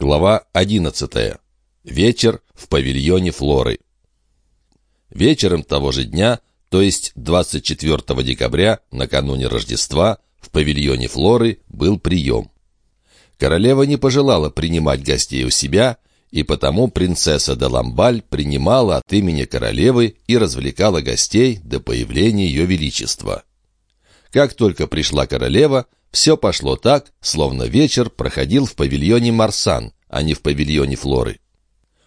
Глава 11. Вечер в павильоне Флоры. Вечером того же дня, то есть 24 декабря, накануне Рождества, в павильоне Флоры был прием. Королева не пожелала принимать гостей у себя, и потому принцесса де Ламбаль принимала от имени королевы и развлекала гостей до появления ее величества. Как только пришла королева, все пошло так, словно вечер проходил в павильоне Марсан, а не в павильоне Флоры.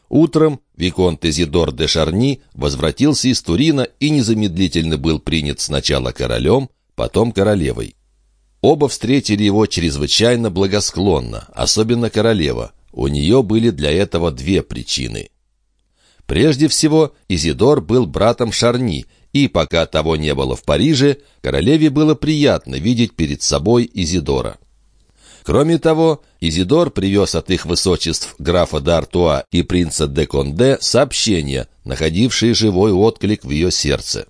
Утром Виконт Изидор де Шарни возвратился из Турина и незамедлительно был принят сначала королем, потом королевой. Оба встретили его чрезвычайно благосклонно, особенно королева. У нее были для этого две причины. Прежде всего, Изидор был братом Шарни и пока того не было в Париже, королеве было приятно видеть перед собой Изидора. Кроме того, Изидор привез от их высочеств графа Д'Артуа и принца де Конде сообщения, находившие живой отклик в ее сердце.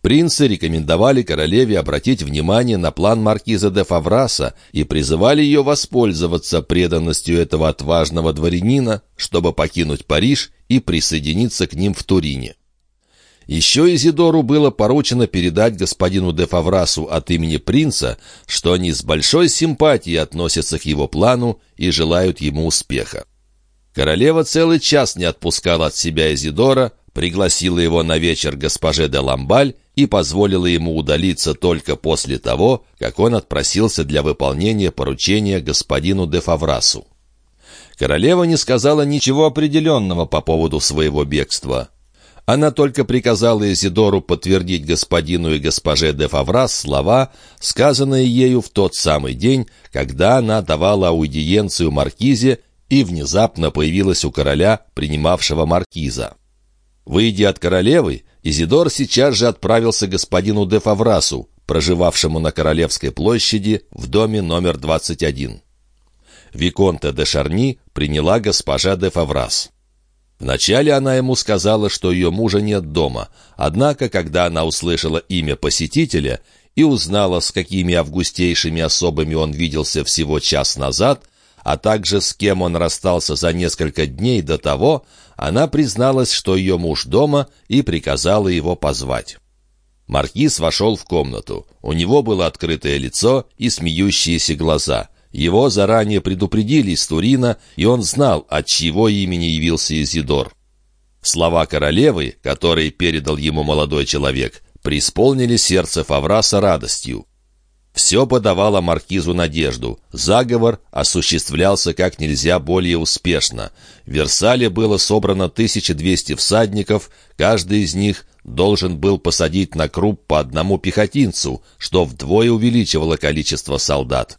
Принцы рекомендовали королеве обратить внимание на план маркиза де Фавраса и призывали ее воспользоваться преданностью этого отважного дворянина, чтобы покинуть Париж и присоединиться к ним в Турине. Еще Изидору было поручено передать господину де Фаврасу от имени принца, что они с большой симпатией относятся к его плану и желают ему успеха. Королева целый час не отпускала от себя Изидора, пригласила его на вечер госпоже де Ламбаль и позволила ему удалиться только после того, как он отпросился для выполнения поручения господину де Фаврасу. Королева не сказала ничего определенного по поводу своего бегства. Она только приказала Изидору подтвердить господину и госпоже де Фаврас слова, сказанные ею в тот самый день, когда она давала аудиенцию маркизе и внезапно появилась у короля, принимавшего маркиза. Выйдя от королевы, Изидор сейчас же отправился к господину де Фаврасу, проживавшему на Королевской площади в доме номер 21. Виконте де Шарни приняла госпожа де Фаврас. Вначале она ему сказала, что ее мужа нет дома, однако, когда она услышала имя посетителя и узнала, с какими августейшими особами он виделся всего час назад, а также с кем он расстался за несколько дней до того, она призналась, что ее муж дома, и приказала его позвать. Маркиз вошел в комнату. У него было открытое лицо и смеющиеся глаза. Его заранее предупредили из Турина, и он знал, от чьего имени явился Изидор. Слова королевы, которые передал ему молодой человек, преисполнили сердце Фавраса радостью. Все подавало маркизу надежду. Заговор осуществлялся как нельзя более успешно. В Версале было собрано 1200 всадников, каждый из них должен был посадить на круп по одному пехотинцу, что вдвое увеличивало количество солдат.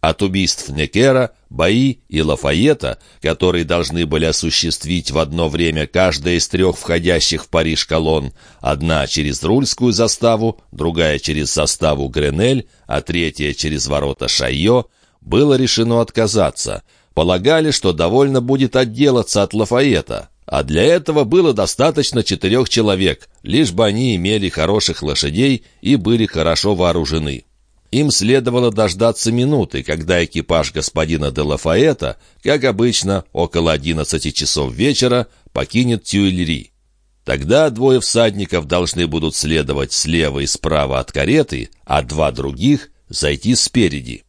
От убийств Некера, Баи и Лафайета, которые должны были осуществить в одно время каждая из трех входящих в Париж колонн, одна через Рульскую заставу, другая через заставу Гренель, а третья через ворота Шайо, было решено отказаться. Полагали, что довольно будет отделаться от Лафайета, а для этого было достаточно четырех человек, лишь бы они имели хороших лошадей и были хорошо вооружены. Им следовало дождаться минуты, когда экипаж господина де Лафаэта, как обычно, около одиннадцати часов вечера, покинет Тюильри. Тогда двое всадников должны будут следовать слева и справа от кареты, а два других — зайти спереди.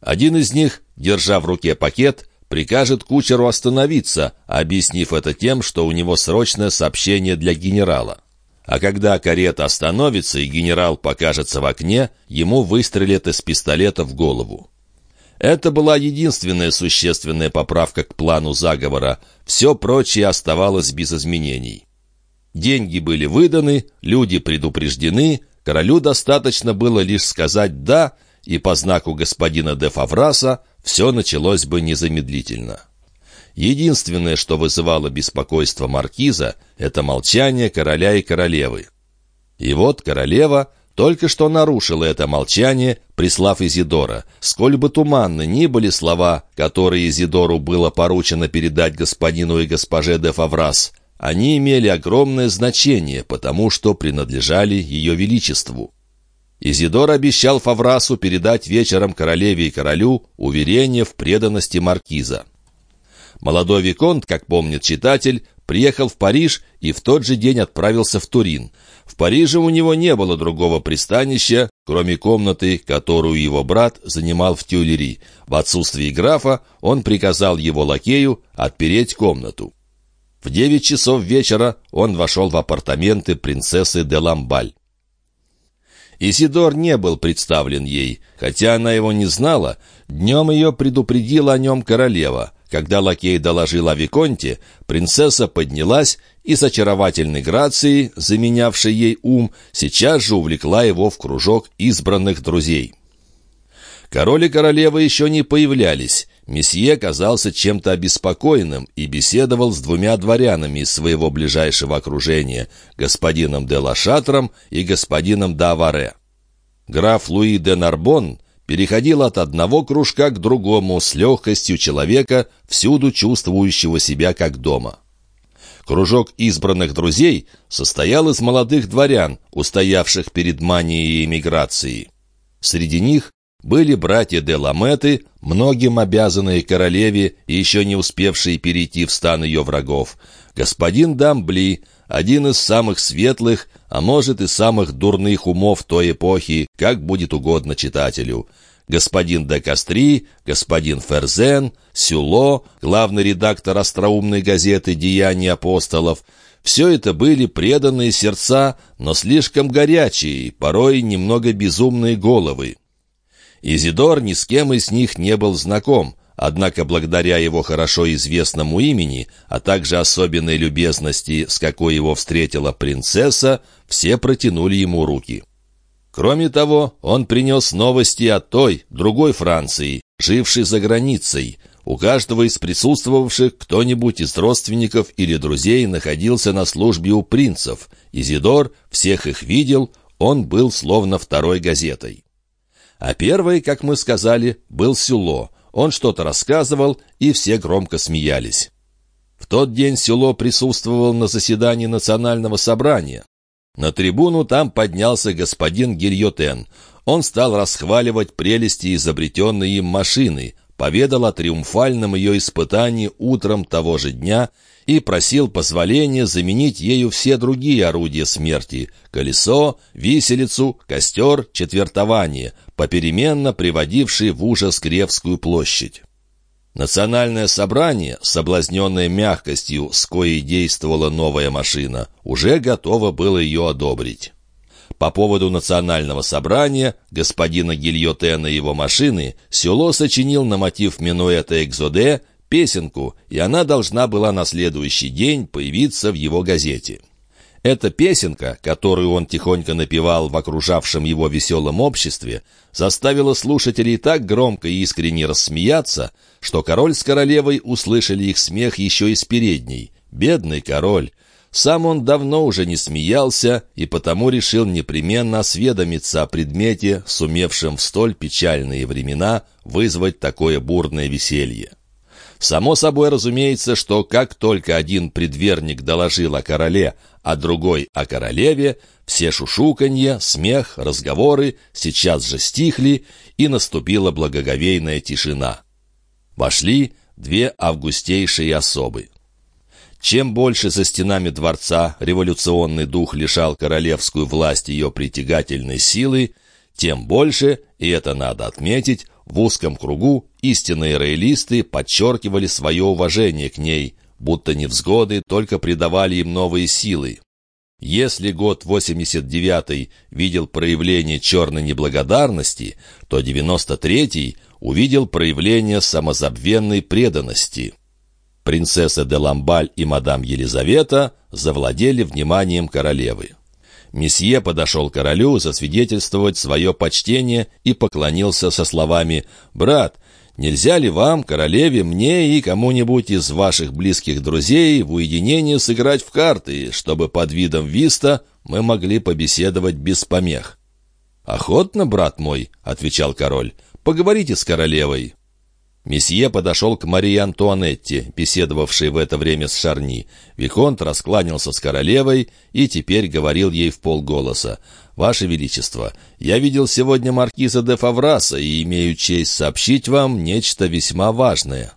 Один из них, держа в руке пакет, прикажет кучеру остановиться, объяснив это тем, что у него срочное сообщение для генерала а когда карета остановится и генерал покажется в окне, ему выстрелят из пистолета в голову. Это была единственная существенная поправка к плану заговора, все прочее оставалось без изменений. Деньги были выданы, люди предупреждены, королю достаточно было лишь сказать «да», и по знаку господина де Фавраса все началось бы незамедлительно. Единственное, что вызывало беспокойство маркиза, это молчание короля и королевы. И вот королева только что нарушила это молчание, прислав Изидора. Сколь бы туманны ни были слова, которые Изидору было поручено передать господину и госпоже де Фаврас, они имели огромное значение, потому что принадлежали ее величеству. Изидор обещал Фаврасу передать вечером королеве и королю уверение в преданности маркиза. Молодой Виконт, как помнит читатель, приехал в Париж и в тот же день отправился в Турин. В Париже у него не было другого пристанища, кроме комнаты, которую его брат занимал в Тюлери. В отсутствие графа он приказал его лакею отпереть комнату. В девять часов вечера он вошел в апартаменты принцессы де Ламбаль. Исидор не был представлен ей, хотя она его не знала. Днем ее предупредила о нем королева. Когда лакей доложил о Виконте, принцесса поднялась и с очаровательной грацией, заменявшей ей ум, сейчас же увлекла его в кружок избранных друзей. Король и королева еще не появлялись. Месье казался чем-то обеспокоенным и беседовал с двумя дворянами из своего ближайшего окружения, господином де Лашатром и господином Даваре. Граф Луи де Нарбон переходил от одного кружка к другому с легкостью человека, всюду чувствующего себя как дома. Кружок избранных друзей состоял из молодых дворян, устоявших перед манией эмиграции. Среди них были братья де Ламеты, многим обязанные королеве и еще не успевшие перейти в стан ее врагов, господин Дамбли, один из самых светлых, а может и самых дурных умов той эпохи, как будет угодно читателю, господин де Кастри, господин Ферзен, Сюло, главный редактор остроумной газеты «Деяния апостолов», все это были преданные сердца, но слишком горячие, порой немного безумные головы. Изидор ни с кем из них не был знаком, однако благодаря его хорошо известному имени, а также особенной любезности, с какой его встретила принцесса, все протянули ему руки. Кроме того, он принес новости о той, другой Франции, жившей за границей. У каждого из присутствовавших кто-нибудь из родственников или друзей находился на службе у принцев. Изидор всех их видел, он был словно второй газетой. А первый, как мы сказали, был Сюло. Он что-то рассказывал, и все громко смеялись. В тот день Сюло присутствовал на заседании национального собрания. На трибуну там поднялся господин Гильотен. Он стал расхваливать прелести изобретенной им машины, поведал о триумфальном ее испытании утром того же дня и просил позволения заменить ею все другие орудия смерти — колесо, виселицу, костер, четвертование, попеременно приводившие в ужас Кревскую площадь. Национальное собрание, соблазненное мягкостью, с коей действовала новая машина, уже готово было ее одобрить. По поводу национального собрания господина Гильотена и его машины Сюло сочинил на мотив минуэта «Экзоде» песенку, и она должна была на следующий день появиться в его газете. Эта песенка, которую он тихонько напевал в окружавшем его веселом обществе, заставила слушателей так громко и искренне рассмеяться, что король с королевой услышали их смех еще из передней. Бедный король! Сам он давно уже не смеялся и потому решил непременно осведомиться о предмете, сумевшем в столь печальные времена вызвать такое бурное веселье. Само собой разумеется, что как только один предверник доложил о короле, а другой о королеве, все шушуканье, смех, разговоры сейчас же стихли, и наступила благоговейная тишина. Вошли две августейшие особы. Чем больше за стенами дворца революционный дух лишал королевскую власть ее притягательной силы, тем больше, и это надо отметить, в узком кругу истинные роялисты подчеркивали свое уважение к ней, будто невзгоды только придавали им новые силы. Если год 89 видел проявление черной неблагодарности, то 93 увидел проявление самозабвенной преданности. Принцесса де Ламбаль и мадам Елизавета завладели вниманием королевы. Месье подошел к королю засвидетельствовать свое почтение и поклонился со словами «Брат, нельзя ли вам, королеве, мне и кому-нибудь из ваших близких друзей в уединении сыграть в карты, чтобы под видом виста мы могли побеседовать без помех?» «Охотно, брат мой», — отвечал король, — «поговорите с королевой». Месье подошел к Марии Антуанетте, беседовавшей в это время с Шарни. Виконт раскланялся с королевой и теперь говорил ей в полголоса. «Ваше Величество, я видел сегодня маркиза де Фавраса и имею честь сообщить вам нечто весьма важное».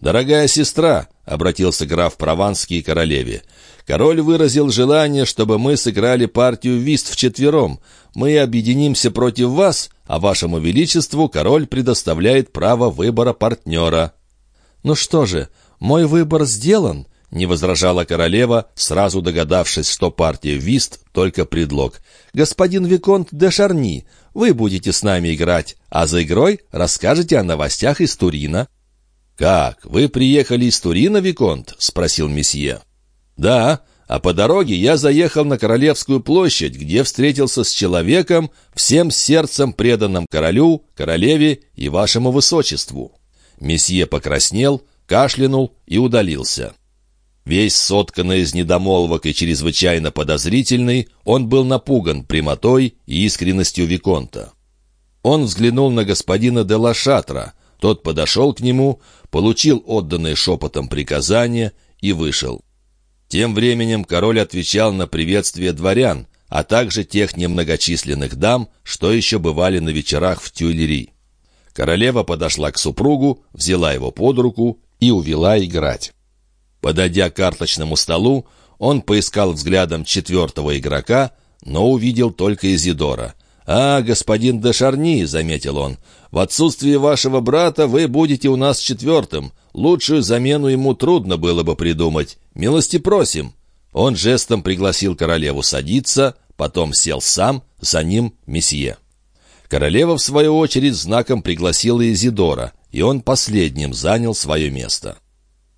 «Дорогая сестра», — обратился граф Прованский королеве, — «король выразил желание, чтобы мы сыграли партию вист вчетвером. Мы объединимся против вас, а вашему величеству король предоставляет право выбора партнера». «Ну что же, мой выбор сделан», — не возражала королева, сразу догадавшись, что партия вист — только предлог. «Господин Виконт де Шарни, вы будете с нами играть, а за игрой расскажете о новостях из Турина». «Как, вы приехали из Турина, Виконт?» — спросил месье. «Да, а по дороге я заехал на Королевскую площадь, где встретился с человеком, всем сердцем преданным королю, королеве и вашему высочеству». Месье покраснел, кашлянул и удалился. Весь сотканный из недомолвок и чрезвычайно подозрительный, он был напуган прямотой и искренностью Виконта. Он взглянул на господина де Лашатра, тот подошел к нему, получил отданное шепотом приказание и вышел. Тем временем король отвечал на приветствие дворян, а также тех немногочисленных дам, что еще бывали на вечерах в Тюильри. Королева подошла к супругу, взяла его под руку и увела играть. Подойдя к карточному столу, он поискал взглядом четвертого игрока, но увидел только Изидора. «А, господин де Шарни», — заметил он, — «в отсутствие вашего брата вы будете у нас четвертым. Лучшую замену ему трудно было бы придумать. Милости просим». Он жестом пригласил королеву садиться, потом сел сам, за ним месье. Королева, в свою очередь, знаком пригласила Изидора, и он последним занял свое место.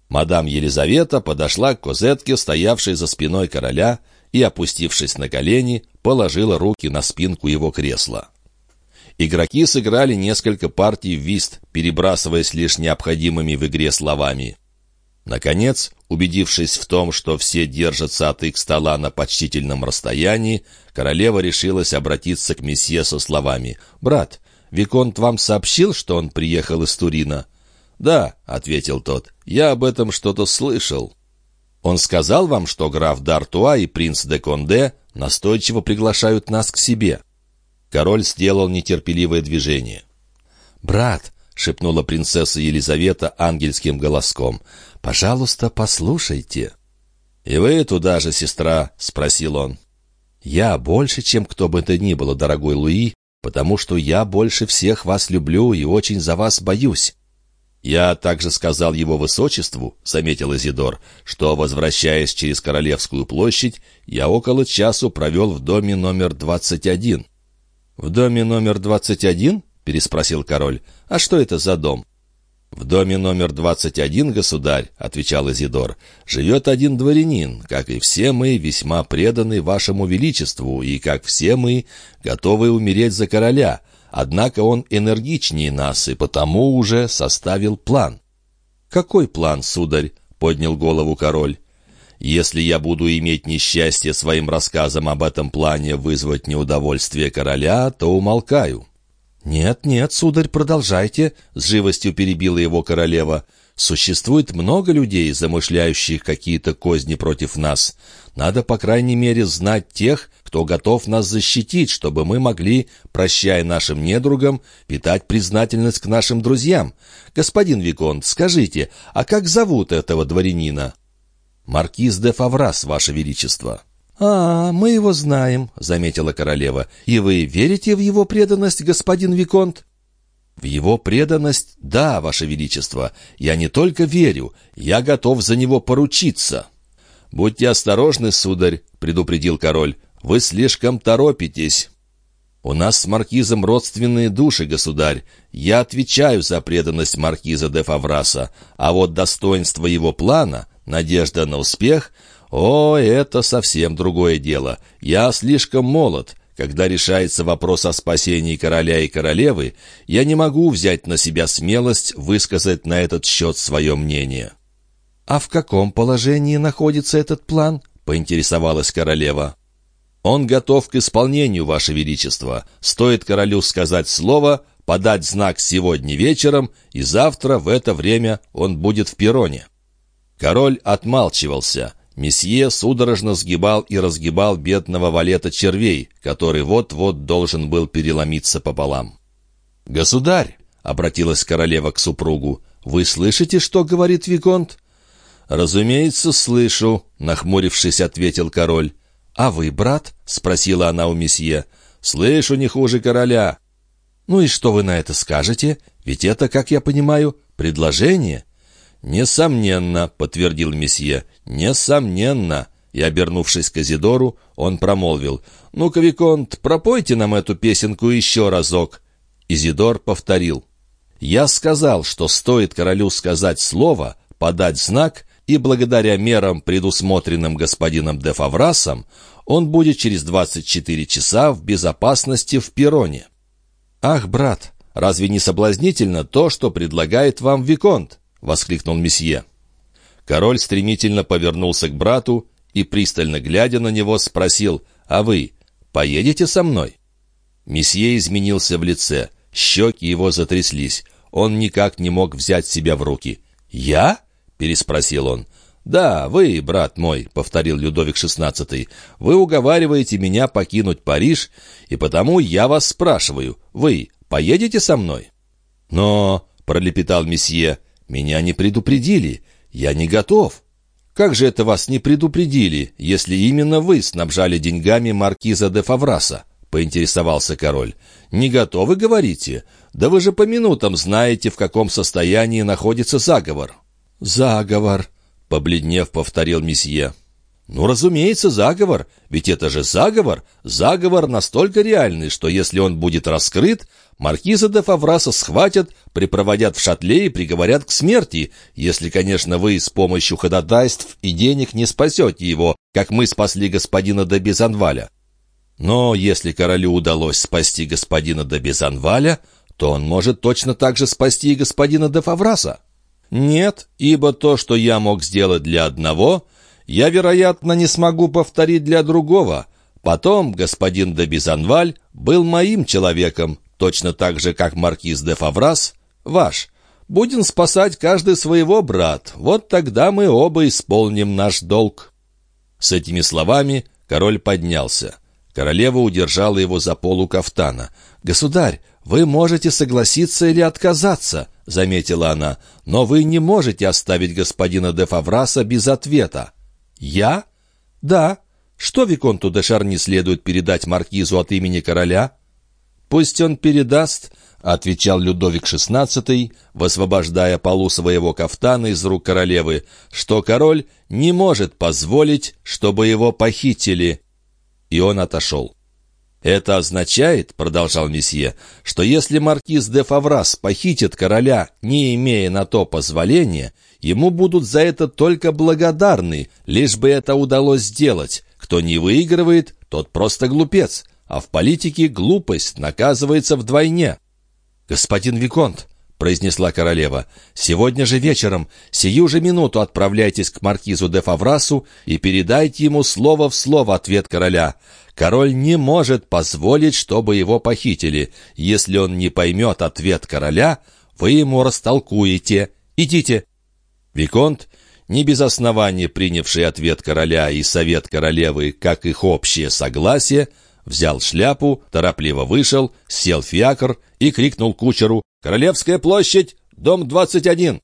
Мадам Елизавета подошла к козетке, стоявшей за спиной короля, и, опустившись на колени, положила руки на спинку его кресла. Игроки сыграли несколько партий в вист, перебрасываясь лишь необходимыми в игре словами. Наконец, убедившись в том, что все держатся от их стола на почтительном расстоянии, королева решилась обратиться к месье со словами «Брат, Виконт вам сообщил, что он приехал из Турина?» «Да», — ответил тот, — «я об этом что-то слышал». «Он сказал вам, что граф Д'Артуа и принц де Конде настойчиво приглашают нас к себе?» Король сделал нетерпеливое движение. «Брат», — шепнула принцесса Елизавета ангельским голоском, — «пожалуйста, послушайте». «И вы туда же, сестра?» — спросил он. «Я больше, чем кто бы то ни было, дорогой Луи, потому что я больше всех вас люблю и очень за вас боюсь. «Я также сказал его высочеству», — заметил Изидор, «что, возвращаясь через Королевскую площадь, я около часу провел в доме номер 21». «В доме номер 21?» — переспросил король. «А что это за дом?» «В доме номер 21, государь», — отвечал Изидор, — «живет один дворянин, как и все мы, весьма преданный вашему величеству, и, как все мы, готовы умереть за короля, Однако он энергичнее нас и потому уже составил план. «Какой план, сударь?» — поднял голову король. «Если я буду иметь несчастье своим рассказом об этом плане вызвать неудовольствие короля, то умолкаю». «Нет, нет, сударь, продолжайте», — с живостью перебила его королева. Существует много людей, замышляющих какие-то козни против нас. Надо, по крайней мере, знать тех, кто готов нас защитить, чтобы мы могли, прощая нашим недругам, питать признательность к нашим друзьям. Господин Виконт, скажите, а как зовут этого дворянина?» «Маркиз де Фаврас, Ваше Величество». «А, мы его знаем», — заметила королева. «И вы верите в его преданность, господин Виконт?» «В его преданность, да, Ваше Величество. Я не только верю, я готов за него поручиться». «Будьте осторожны, сударь», — предупредил король. «Вы слишком торопитесь». «У нас с маркизом родственные души, государь. Я отвечаю за преданность маркиза де Фавраса, а вот достоинство его плана, надежда на успех — о, это совсем другое дело. Я слишком молод, когда решается вопрос о спасении короля и королевы, я не могу взять на себя смелость высказать на этот счет свое мнение». «А в каком положении находится этот план?» — поинтересовалась королева. «Он готов к исполнению, Ваше Величество. Стоит королю сказать слово, подать знак сегодня вечером, и завтра в это время он будет в перроне». Король отмалчивался. Месье судорожно сгибал и разгибал бедного валета червей, который вот-вот должен был переломиться пополам. «Государь!» — обратилась королева к супругу. Вы слышите, что говорит Виконт?» «Разумеется, слышу», — нахмурившись, ответил король. «А вы, брат?» — спросила она у месье. «Слышу не хуже короля». «Ну и что вы на это скажете? Ведь это, как я понимаю, предложение». «Несомненно», — подтвердил месье, — «несомненно». И, обернувшись к Азидору, он промолвил, «Ну-ка, Виконт, пропойте нам эту песенку еще разок». Изидор повторил, «Я сказал, что стоит королю сказать слово, подать знак, и благодаря мерам, предусмотренным господином де Фаврасом, он будет через 24 часа в безопасности в Пероне». «Ах, брат, разве не соблазнительно то, что предлагает вам Виконт?» — воскликнул месье. Король стремительно повернулся к брату и, пристально глядя на него, спросил, «А вы поедете со мной?» Месье изменился в лице, щеки его затряслись. Он никак не мог взять себя в руки. «Я?» — переспросил он. «Да, вы, брат мой», — повторил Людовик XVI, — «вы уговариваете меня покинуть Париж, и потому я вас спрашиваю, вы поедете со мной?» «Но», — пролепетал месье, — «меня не предупредили, я не готов». «Как же это вас не предупредили, если именно вы снабжали деньгами маркиза де Фавраса?» — поинтересовался король. «Не готовы, говорите? Да вы же по минутам знаете, в каком состоянии находится заговор». «Заговор», — побледнев, повторил месье. «Ну, разумеется, заговор. Ведь это же заговор. Заговор настолько реальный, что если он будет раскрыт, маркиза де Фавраса схватят, припроводят в шатле и приговорят к смерти, если, конечно, вы с помощью ходатайств и денег не спасете его, как мы спасли господина де Безанваля. Но если королю удалось спасти господина де Безанваля, то он может точно так же спасти и господина де Фавраса. Нет, ибо то, что я мог сделать для одного, я, вероятно, не смогу повторить для другого. Потом господин де Бизанваль был моим человеком, точно так же, как маркиз де Фаврас ваш. Будем спасать каждый своего, брат. Вот тогда мы оба исполним наш долг». С этими словами король поднялся. Королева удержала его за полу кафтана. «Государь, вы можете согласиться или отказаться», — заметила она, «но вы не можете оставить господина де Фавраса без ответа». «Я?» «Да. Что Виконту де Шарни следует передать маркизу от имени короля?» «Пусть он передаст», — отвечал Людовик XVI, высвобождая полу своего кафтана из рук королевы, «что король не может позволить, чтобы его похитили» и он отошел. «Это означает, — продолжал месье, — что если маркиз де Фаврас похитит короля, не имея на то позволения, ему будут за это только благодарны, лишь бы это удалось сделать. Кто не выигрывает, тот просто глупец, а в политике глупость наказывается вдвойне». «Господин Виконт», — произнесла королева. «Сегодня же вечером, сию же минуту отправляйтесь к маркизу де Фаврасу и передайте ему слово в слово ответ короля. Король не может позволить, чтобы его похитили. Если он не поймет ответ короля, вы ему растолкуете. Идите». Виконт, не без основания принявший ответ короля и совет королевы, как их общее согласие, взял шляпу, торопливо вышел, сел в фиакр и крикнул кучеру «Королевская площадь, дом 21!»